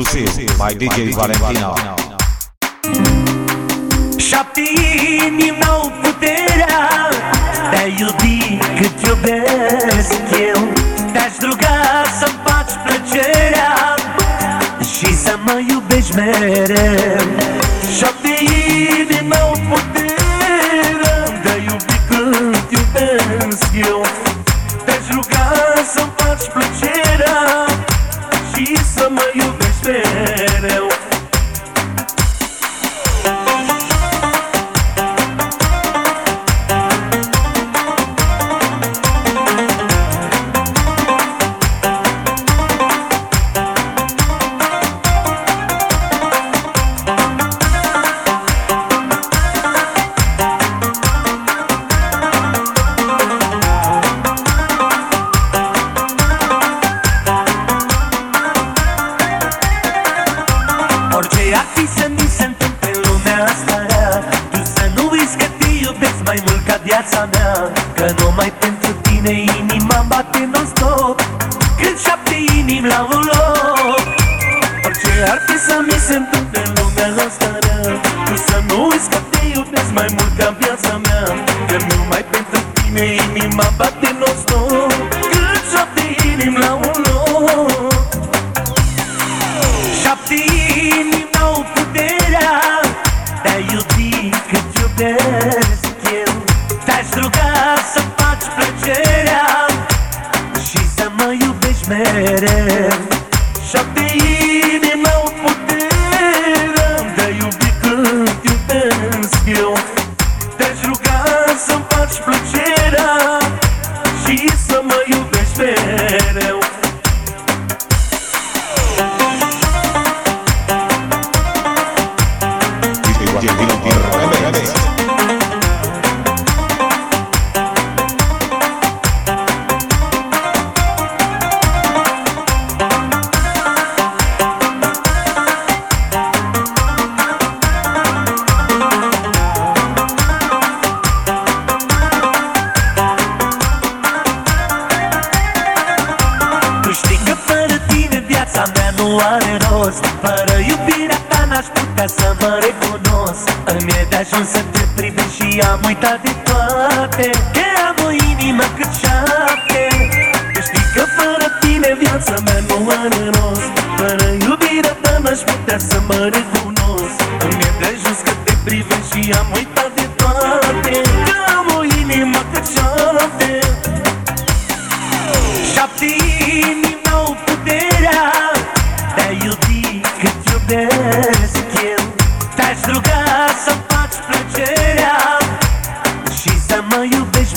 exclusiv by DJ Valentina. Șapte inimi n-au puterea De-a iubi cât iubesc eu Te-aș ruga să-mi faci plăcerea Și să mă iubești mereu Șapte inimi n-au puterea mea Că numai pentru tine inima bate non-stop. Când șapte inimi la un loc Orice ar fi să mi se întâmple în lumea asta Tu să nu uiți că te iubesc mai mult ca viața mea. Că numai pentru tine inima bate non-stop iubești mereu Șapte inimi n-au puterea De-a iubi cât iubesc eu. Te-aș ruga să-mi faci plăcerea n-aș putea să mă recunosc. Îmi e de ajuns să te privești și am uitat de toate. Că am o inimă cât șapte. Tu știi că fără tine viața mea nu are rost Fără iubirea ta n-aș putea să mă recunosc. Îmi e de ajuns că te privești și am uitat de toate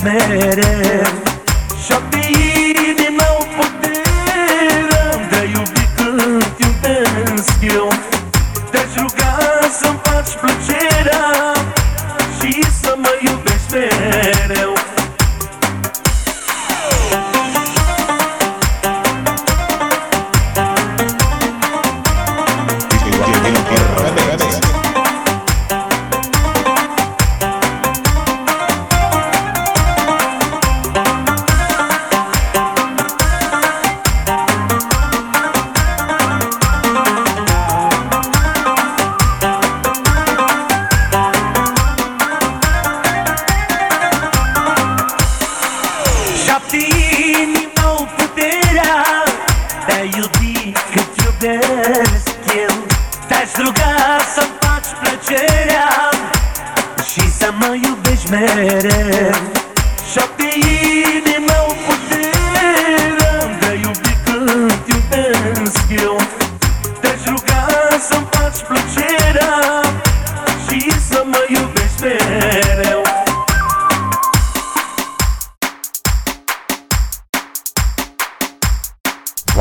iubești De-a iubi cât iubesc eu. Te-aș ruga să-mi faci plăcerea Și să mă iubești mereu. Șapte inimi n-au puterea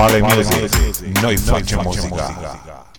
Vale, vale Music, Music.